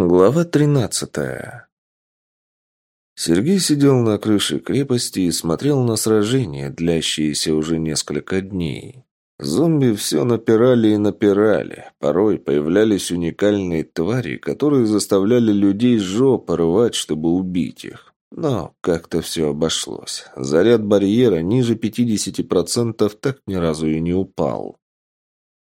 Глава тринадцатая. Сергей сидел на крыше крепости и смотрел на сражение, длящееся уже несколько дней. Зомби все напирали и напирали. Порой появлялись уникальные твари, которые заставляли людей жопы рвать, чтобы убить их. Но как-то все обошлось. Заряд барьера ниже 50% так ни разу и не упал.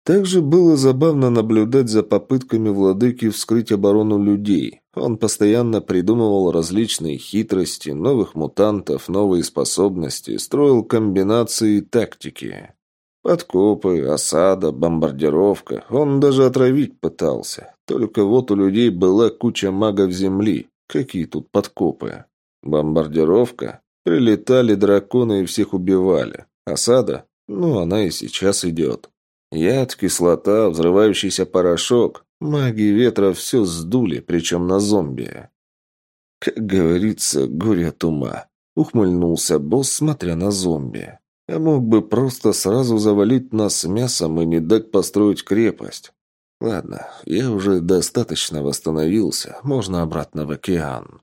Также было забавно наблюдать за попытками владыки вскрыть оборону людей. Он постоянно придумывал различные хитрости, новых мутантов, новые способности, строил комбинации и тактики. Подкопы, осада, бомбардировка. Он даже отравить пытался. Только вот у людей была куча магов земли. Какие тут подкопы? Бомбардировка? Прилетали драконы и всех убивали. Осада? Ну, она и сейчас идет. Яд, кислота, взрывающийся порошок. Маги ветра все сдули, причем на зомби. Как говорится, горе от ума. Ухмыльнулся босс, смотря на зомби. Я мог бы просто сразу завалить нас мясом и не дать построить крепость. Ладно, я уже достаточно восстановился, можно обратно в океан.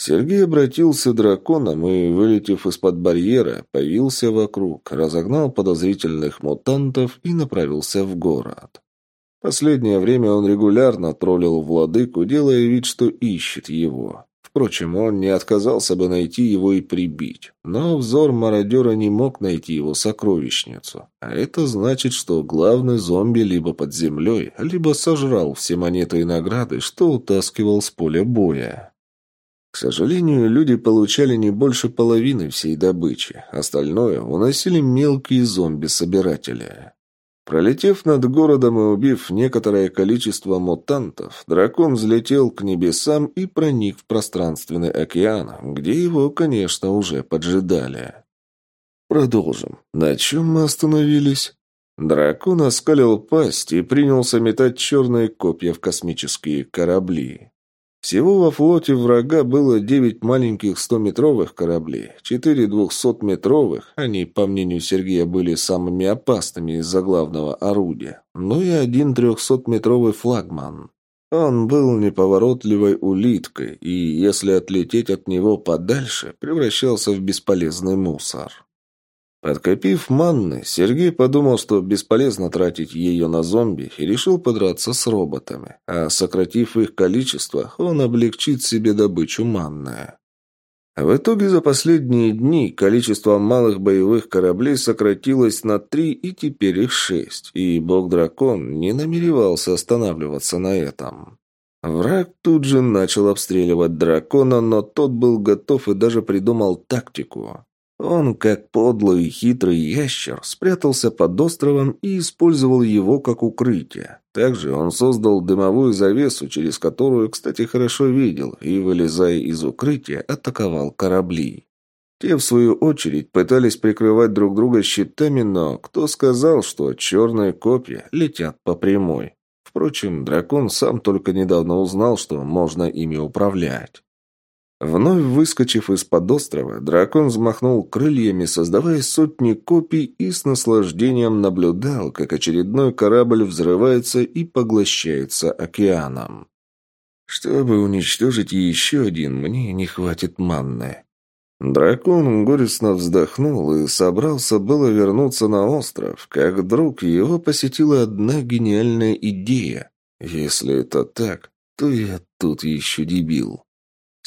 Сергей обратился драконом и, вылетев из-под барьера, появился вокруг, разогнал подозрительных мутантов и направился в город. Последнее время он регулярно троллил владыку, делая вид, что ищет его. Впрочем, он не отказался бы найти его и прибить. Но взор мародера не мог найти его сокровищницу. А это значит, что главный зомби либо под землей, либо сожрал все монеты и награды, что утаскивал с поля боя. К сожалению, люди получали не больше половины всей добычи. Остальное уносили мелкие зомби-собиратели. Пролетев над городом и убив некоторое количество мутантов, дракон взлетел к небесам и проник в пространственный океан, где его, конечно, уже поджидали. Продолжим. На чем мы остановились? Дракон оскалил пасть и принялся метать черные копья в космические корабли. Всего во флоте врага было девять маленьких стометровых кораблей, четыре двухсотметровых, они, по мнению Сергея, были самыми опасными из-за главного орудия, ну и один трехсотметровый флагман. Он был неповоротливой улиткой, и если отлететь от него подальше, превращался в бесполезный мусор. Подкопив манны, Сергей подумал, что бесполезно тратить ее на зомби и решил подраться с роботами, а сократив их количество, он облегчит себе добычу манны. В итоге за последние дни количество малых боевых кораблей сократилось на три и теперь их шесть, и бог-дракон не намеревался останавливаться на этом. Враг тут же начал обстреливать дракона, но тот был готов и даже придумал тактику. Он, как подлый и хитрый ящер, спрятался под островом и использовал его как укрытие. Также он создал дымовую завесу, через которую, кстати, хорошо видел, и, вылезая из укрытия, атаковал корабли. Те, в свою очередь, пытались прикрывать друг друга щитами, но кто сказал, что черные копья летят по прямой? Впрочем, дракон сам только недавно узнал, что можно ими управлять. Вновь выскочив из-под острова, дракон взмахнул крыльями, создавая сотни копий и с наслаждением наблюдал, как очередной корабль взрывается и поглощается океаном. Чтобы уничтожить еще один, мне не хватит манны. Дракон горестно вздохнул и собрался было вернуться на остров, как вдруг его посетила одна гениальная идея. Если это так, то я тут еще дебил.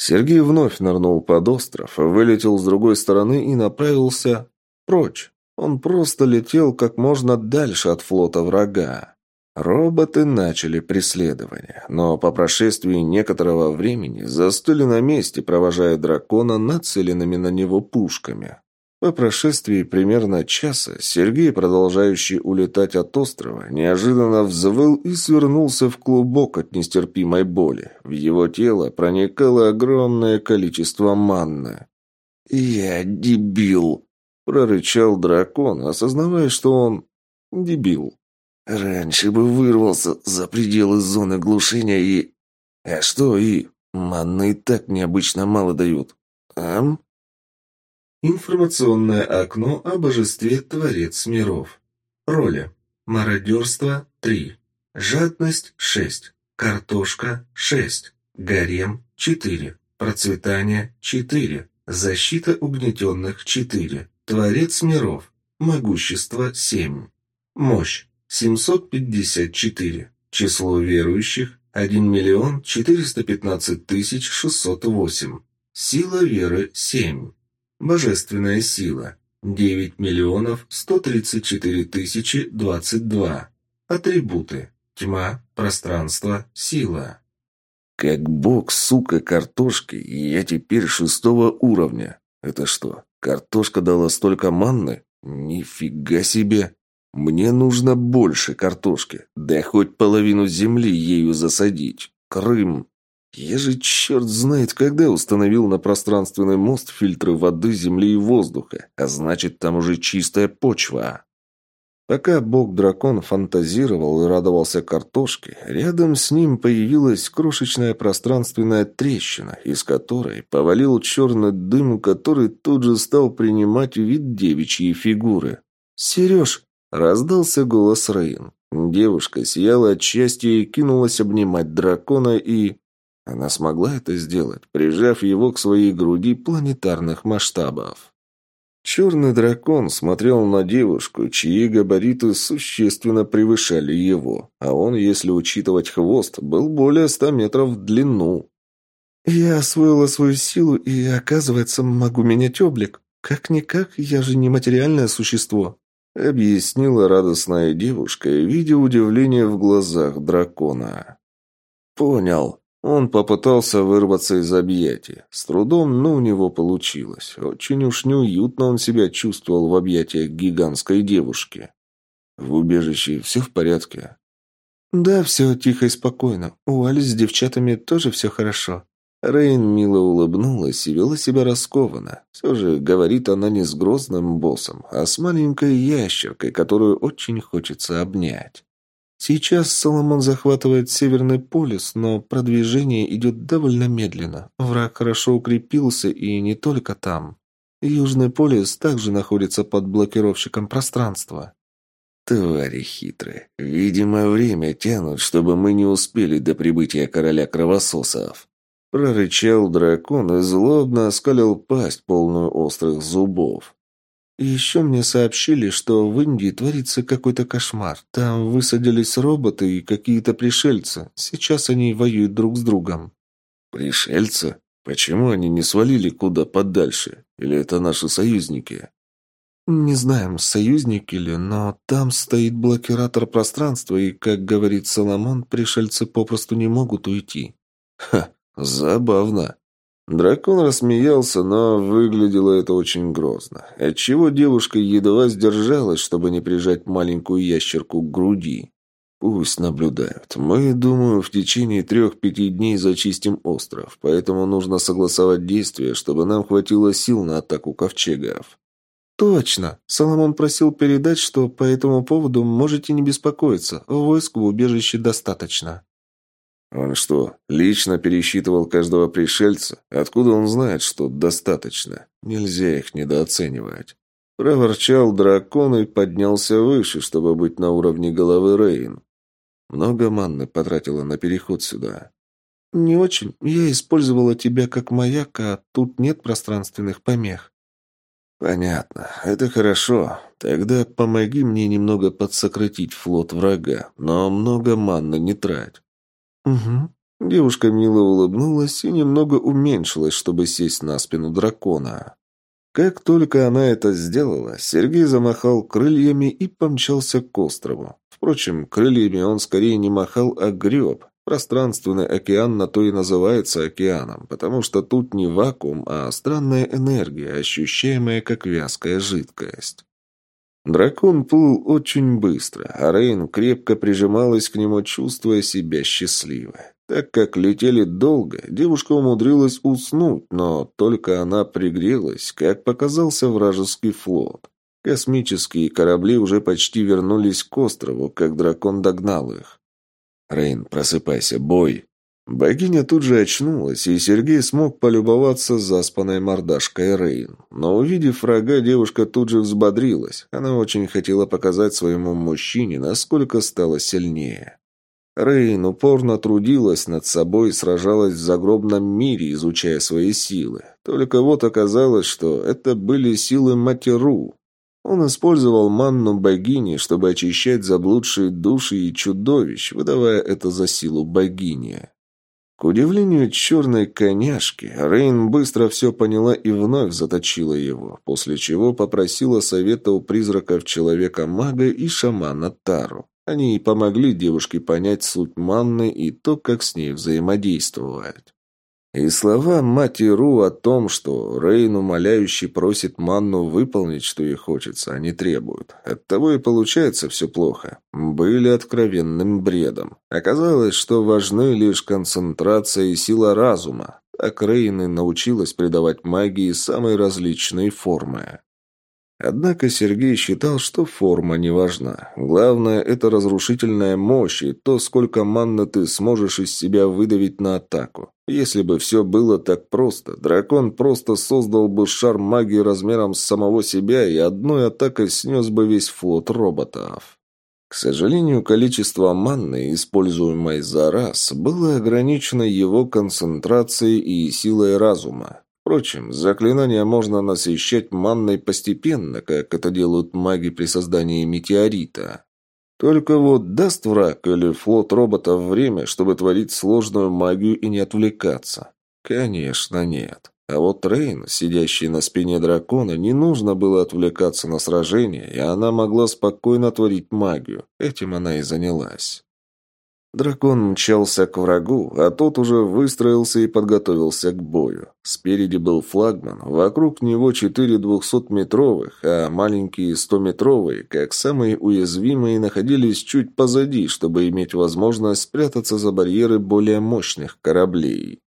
Сергей вновь нырнул под остров, вылетел с другой стороны и направился прочь. Он просто летел как можно дальше от флота врага. Роботы начали преследование, но по прошествии некоторого времени застыли на месте, провожая дракона нацеленными на него пушками. По прошествии примерно часа Сергей, продолжающий улетать от острова, неожиданно взвыл и свернулся в клубок от нестерпимой боли. В его тело проникало огромное количество манны. «Я дебил!» – прорычал дракон, осознавая, что он дебил. «Раньше бы вырвался за пределы зоны глушения и...» «А что и...» «Манны и так необычно мало дают». «Ам?» Информационное окно о божестве Творец миров. Роли. Мародерство – 3. Жадность – 6. Картошка – 6. Гарем – 4. Процветание – 4. Защита угнетенных – 4. Творец миров. Могущество – 7. Мощь – 754. Число верующих – 1 миллион 415 тысяч 608. Сила веры – 7. Божественная сила – 9 миллионов 134 тысячи 22. Атрибуты – тьма, пространство, сила. Как бог, сука, картошки, и я теперь шестого уровня. Это что, картошка дала столько манны? Нифига себе! Мне нужно больше картошки. Да хоть половину земли ею засадить. Крым. Я же черт знает, когда установил на пространственный мост фильтры воды, земли и воздуха. А значит, там уже чистая почва. Пока бог-дракон фантазировал и радовался картошке, рядом с ним появилась крошечная пространственная трещина, из которой повалил черный дым, который тут же стал принимать вид девичьей фигуры. «Сереж!» – раздался голос Рейн. Девушка сияла от счастья и кинулась обнимать дракона и... Она смогла это сделать, прижав его к своей груди планетарных масштабов. Черный дракон смотрел на девушку, чьи габариты существенно превышали его, а он, если учитывать хвост, был более ста метров в длину. «Я освоила свою силу и, оказывается, могу менять облик. Как-никак, я же не материальное существо», — объяснила радостная девушка, видя удивление в глазах дракона. «Понял», он попытался вырваться из объятий. С трудом, но у него получилось. Очень уж неуютно он себя чувствовал в объятиях гигантской девушки. В убежище все в порядке? Да, все тихо и спокойно. У Али с девчатами тоже все хорошо. Рейн мило улыбнулась и вела себя раскованно. Все же говорит она не с грозным боссом, а с маленькой ящеркой, которую очень хочется обнять. Сейчас Соломон захватывает Северный полюс, но продвижение идет довольно медленно. Враг хорошо укрепился и не только там. Южный полюс также находится под блокировщиком пространства. Твари хитрые. Видимо, время тянут, чтобы мы не успели до прибытия короля кровососов. Прорычал дракон и злобно оскалил пасть, полную острых зубов. И еще мне сообщили, что в Индии творится какой-то кошмар. Там высадились роботы и какие-то пришельцы. Сейчас они воюют друг с другом». «Пришельцы? Почему они не свалили куда подальше? Или это наши союзники?» «Не знаем, союзники ли, но там стоит блокиратор пространства, и, как говорит Соломон, пришельцы попросту не могут уйти». «Ха, забавно», Дракон рассмеялся, но выглядело это очень грозно, отчего девушка едва сдержалась, чтобы не прижать маленькую ящерку к груди. Пусть наблюдают. Мы, думаю, в течение трех-пяти дней зачистим остров, поэтому нужно согласовать действия, чтобы нам хватило сил на атаку ковчегов. Точно. Соломон просил передать, что по этому поводу можете не беспокоиться. Войск в убежище достаточно. Он что, лично пересчитывал каждого пришельца? Откуда он знает, что достаточно? Нельзя их недооценивать. Проворчал дракон и поднялся выше, чтобы быть на уровне головы Рейн. Много манны потратила на переход сюда. «Не очень. Я использовала тебя как маяк, а тут нет пространственных помех». «Понятно. Это хорошо. Тогда помоги мне немного подсократить флот врага, но много манны не трать. «Угу». Девушка мило улыбнулась и немного уменьшилась, чтобы сесть на спину дракона. Как только она это сделала, Сергей замахал крыльями и помчался к острову. Впрочем, крыльями он скорее не махал, а греб. Пространственный океан на то и называется океаном, потому что тут не вакуум, а странная энергия, ощущаемая как вязкая жидкость. Дракон плыл очень быстро, а Рейн крепко прижималась к нему, чувствуя себя счастливой. Так как летели долго, девушка умудрилась уснуть, но только она пригрелась, как показался вражеский флот. Космические корабли уже почти вернулись к острову, как дракон догнал их. «Рейн, просыпайся, бой!» Богиня тут же очнулась, и Сергей смог полюбоваться заспанной мордашкой Рейн. Но увидев врага, девушка тут же взбодрилась. Она очень хотела показать своему мужчине, насколько стала сильнее. Рейн упорно трудилась над собой и сражалась в загробном мире, изучая свои силы. Только вот оказалось, что это были силы Матеру. Он использовал манну богини, чтобы очищать заблудшие души и чудовищ, выдавая это за силу богини. К удивлению черной коняшки, Рейн быстро все поняла и вновь заточила его, после чего попросила совета у призраков человека-мага и шамана Тару. Они и помогли девушке понять суть манны и то, как с ней взаимодействовать. И слова мати Ру о том, что Рейн умоляющий просит Манну выполнить, что ей хочется, а не требуют. Оттого и получается все плохо. Были откровенным бредом. Оказалось, что важны лишь концентрация и сила разума. Так Рейн и научилась придавать магии самые различные формы. Однако Сергей считал, что форма не важна. Главное – это разрушительная мощь и то, сколько манны ты сможешь из себя выдавить на атаку. Если бы все было так просто, дракон просто создал бы шар магии размером с самого себя и одной атакой снес бы весь флот роботов. К сожалению, количество манны, используемой за раз, было ограничено его концентрацией и силой разума. Впрочем, заклинания можно насыщать манной постепенно, как это делают маги при создании метеорита. Только вот даст враг или флот роботов время, чтобы творить сложную магию и не отвлекаться? Конечно, нет. А вот Рейн, сидящий на спине дракона, не нужно было отвлекаться на сражение, и она могла спокойно творить магию. Этим она и занялась. Дракон мчался к врагу, а тот уже выстроился и подготовился к бою. Спереди был флагман, вокруг него четыре двухсотметровых, а маленькие стометровые, как самые уязвимые, находились чуть позади, чтобы иметь возможность спрятаться за барьеры более мощных кораблей.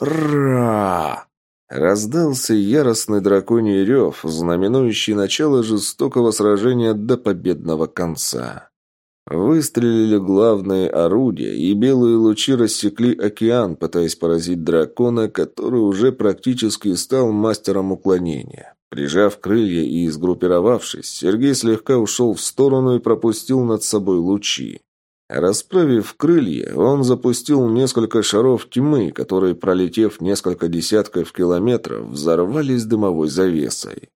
«Ра!» Раздался яростный драконий рев, знаменующий начало жестокого сражения до победного конца. Выстрелили главные орудия, и белые лучи рассекли океан, пытаясь поразить дракона, который уже практически стал мастером уклонения. Прижав крылья и сгруппировавшись, Сергей слегка ушел в сторону и пропустил над собой лучи. Расправив крылья, он запустил несколько шаров тьмы, которые, пролетев несколько десятков километров, взорвались дымовой завесой.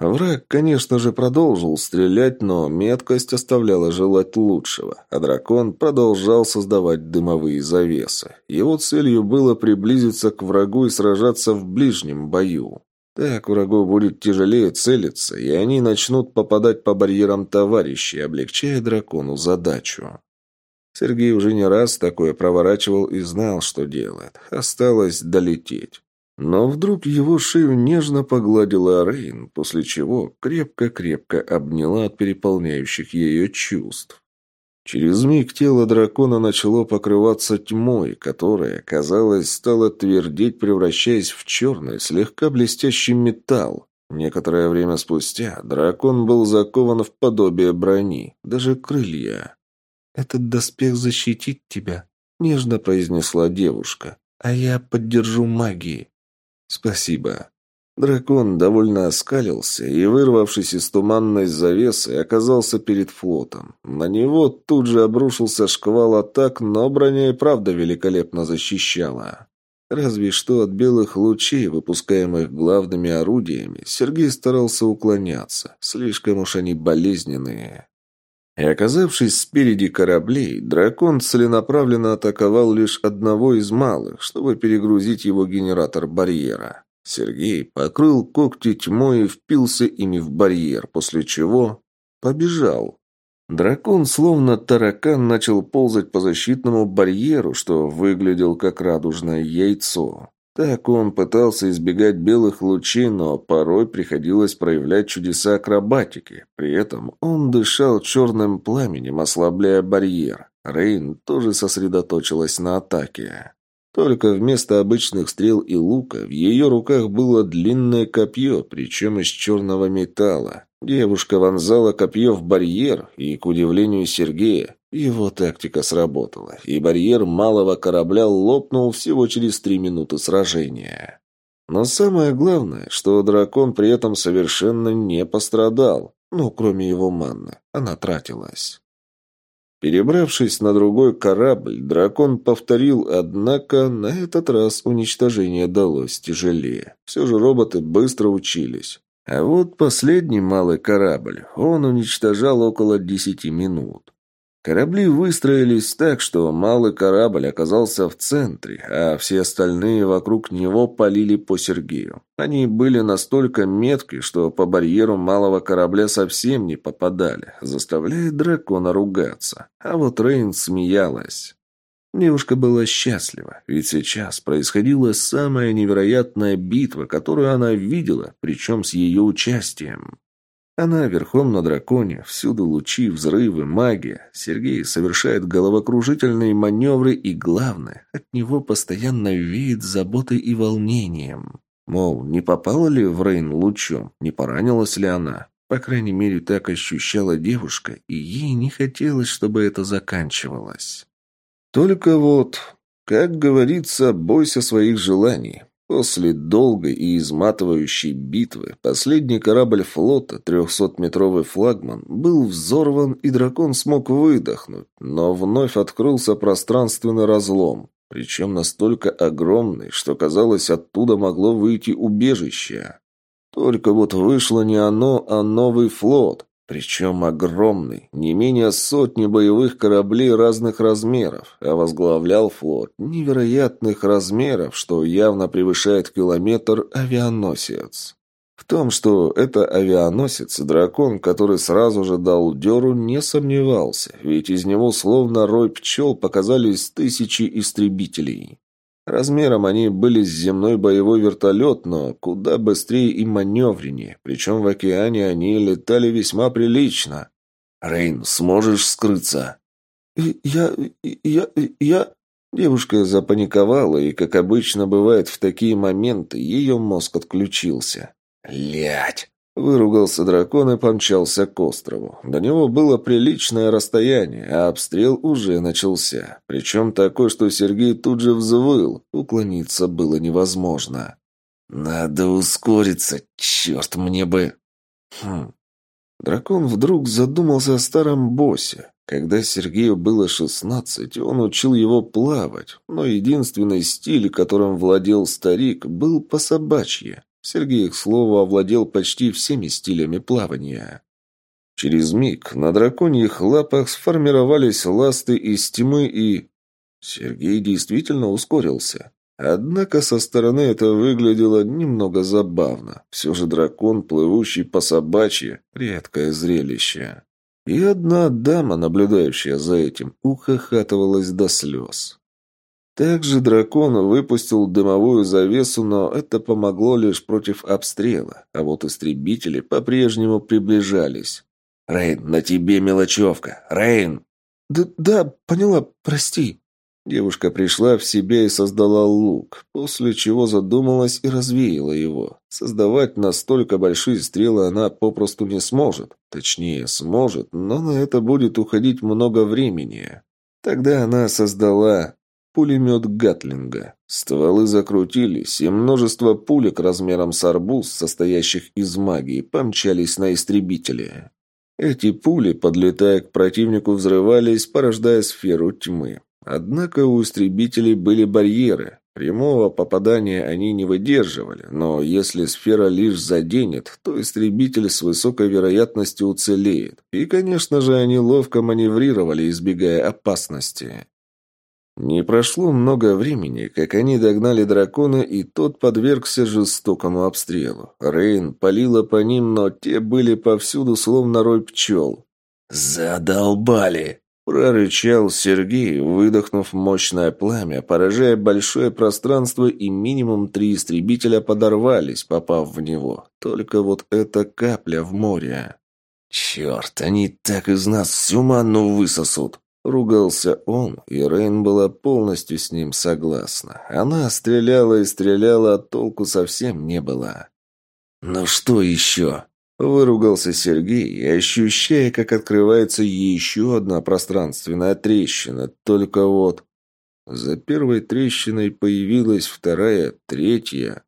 Враг, конечно же, продолжил стрелять, но меткость оставляла желать лучшего, а дракон продолжал создавать дымовые завесы. Его целью было приблизиться к врагу и сражаться в ближнем бою. Так врагу будет тяжелее целиться, и они начнут попадать по барьерам товарищей, облегчая дракону задачу. Сергей уже не раз такое проворачивал и знал, что делает. Осталось долететь. Но вдруг его шею нежно погладила Рейн, после чего крепко-крепко обняла от переполняющих ее чувств. Через миг тело дракона начало покрываться тьмой, которая, казалось, стала твердеть, превращаясь в черный, слегка блестящий металл. Некоторое время спустя дракон был закован в подобие брони, даже крылья. «Этот доспех защитит тебя», — нежно произнесла девушка. «А я поддержу магией. «Спасибо». Дракон довольно оскалился и, вырвавшись из туманной завесы, оказался перед флотом. На него тут же обрушился шквал атак, но броня и правда великолепно защищала. Разве что от белых лучей, выпускаемых главными орудиями, Сергей старался уклоняться. Слишком уж они болезненные. И оказавшись спереди кораблей, дракон целенаправленно атаковал лишь одного из малых, чтобы перегрузить его генератор барьера. Сергей покрыл когти тьмой и впился ими в барьер, после чего побежал. Дракон, словно таракан, начал ползать по защитному барьеру, что выглядел как радужное яйцо. Так он пытался избегать белых лучей, но порой приходилось проявлять чудеса акробатики. При этом он дышал черным пламенем, ослабляя барьер. Рейн тоже сосредоточилась на атаке. Только вместо обычных стрел и лука в ее руках было длинное копье, причем из черного металла. Девушка вонзала копье в барьер, и, к удивлению Сергея, его тактика сработала, и барьер малого корабля лопнул всего через три минуты сражения. Но самое главное, что дракон при этом совершенно не пострадал, ну, кроме его манны, она тратилась. Перебравшись на другой корабль, дракон повторил, однако на этот раз уничтожение далось тяжелее. Все же роботы быстро учились. А вот последний малый корабль он уничтожал около десяти минут. Корабли выстроились так, что малый корабль оказался в центре, а все остальные вокруг него полили по Сергею. Они были настолько метки, что по барьеру малого корабля совсем не попадали, заставляя дракона ругаться. А вот Рейн смеялась. Девушка была счастлива, ведь сейчас происходила самая невероятная битва, которую она видела, причем с ее участием. Она верхом на драконе, всюду лучи, взрывы, магия. Сергей совершает головокружительные маневры и, главное, от него постоянно веет заботой и волнением. Мол, не попала ли в Рейн лучом, не поранилась ли она? По крайней мере, так ощущала девушка, и ей не хотелось, чтобы это заканчивалось. Только вот, как говорится, бойся своих желаний. После долгой и изматывающей битвы последний корабль флота, 300-метровый флагман, был взорван, и дракон смог выдохнуть, но вновь открылся пространственный разлом, причем настолько огромный, что, казалось, оттуда могло выйти убежище. Только вот вышло не оно, а новый флот, причем огромный, не менее сотни боевых кораблей разных размеров, а возглавлял флот невероятных размеров, что явно превышает километр авианосец. В том, что это авианосец, дракон, который сразу же дал дёру, не сомневался, ведь из него словно рой пчел показались тысячи истребителей. Размером они были с земной боевой вертолет, но куда быстрее и маневреннее, причем в океане они летали весьма прилично. «Рейн, сможешь скрыться?» «Я... я... я...» Девушка запаниковала, и, как обычно бывает в такие моменты, ее мозг отключился. «Лядь!» Выругался дракон и помчался к острову. До него было приличное расстояние, а обстрел уже начался. Причем такой, что Сергей тут же взвыл. Уклониться было невозможно. «Надо ускориться, черт мне бы...» хм. Дракон вдруг задумался о старом боссе. Когда Сергею было шестнадцать, он учил его плавать, но единственный стиль, которым владел старик, был по собачье. Сергей, к слову, овладел почти всеми стилями плавания. Через миг на драконьих лапах сформировались ласты из тьмы и... Сергей действительно ускорился. Однако со стороны это выглядело немного забавно. Все же дракон, плывущий по собачье, редкое зрелище. И одна дама, наблюдающая за этим, ухахатывалась до слез. Также дракон выпустил дымовую завесу, но это помогло лишь против обстрела, а вот истребители по-прежнему приближались. «Рейн, на тебе мелочевка! Рейн!» «Да, да, поняла, прости». Девушка пришла в себя и создала лук, после чего задумалась и развеяла его. Создавать настолько большие стрелы она попросту не сможет. Точнее, сможет, но на это будет уходить много времени. Тогда она создала пулемет Гатлинга. Стволы закрутились, и множество пулек размером с арбуз, состоящих из магии, помчались на истребители. Эти пули, подлетая к противнику, взрывались, порождая сферу тьмы. Однако у истребителей были барьеры. Прямого попадания они не выдерживали, но если сфера лишь заденет, то истребитель с высокой вероятностью уцелеет. И, конечно же, они ловко маневрировали, избегая опасности. Не прошло много времени, как они догнали дракона, и тот подвергся жестокому обстрелу. Рейн палила по ним, но те были повсюду, словно рой пчел. «Задолбали!» – прорычал Сергей, выдохнув мощное пламя, поражая большое пространство, и минимум три истребителя подорвались, попав в него. Только вот эта капля в море. «Черт, они так из нас всю манну высосут!» Ругался он, и Рейн была полностью с ним согласна. Она стреляла и стреляла, а толку совсем не было. «Ну что еще?» Выругался Сергей, ощущая, как открывается еще одна пространственная трещина. Только вот... За первой трещиной появилась вторая, третья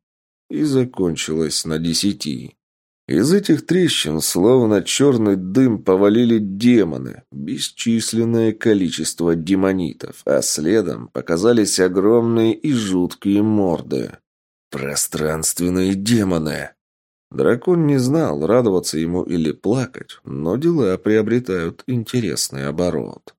и закончилась на десяти. Из этих трещин, словно черный дым, повалили демоны, бесчисленное количество демонитов, а следом показались огромные и жуткие морды. Пространственные демоны! Дракон не знал, радоваться ему или плакать, но дела приобретают интересный оборот.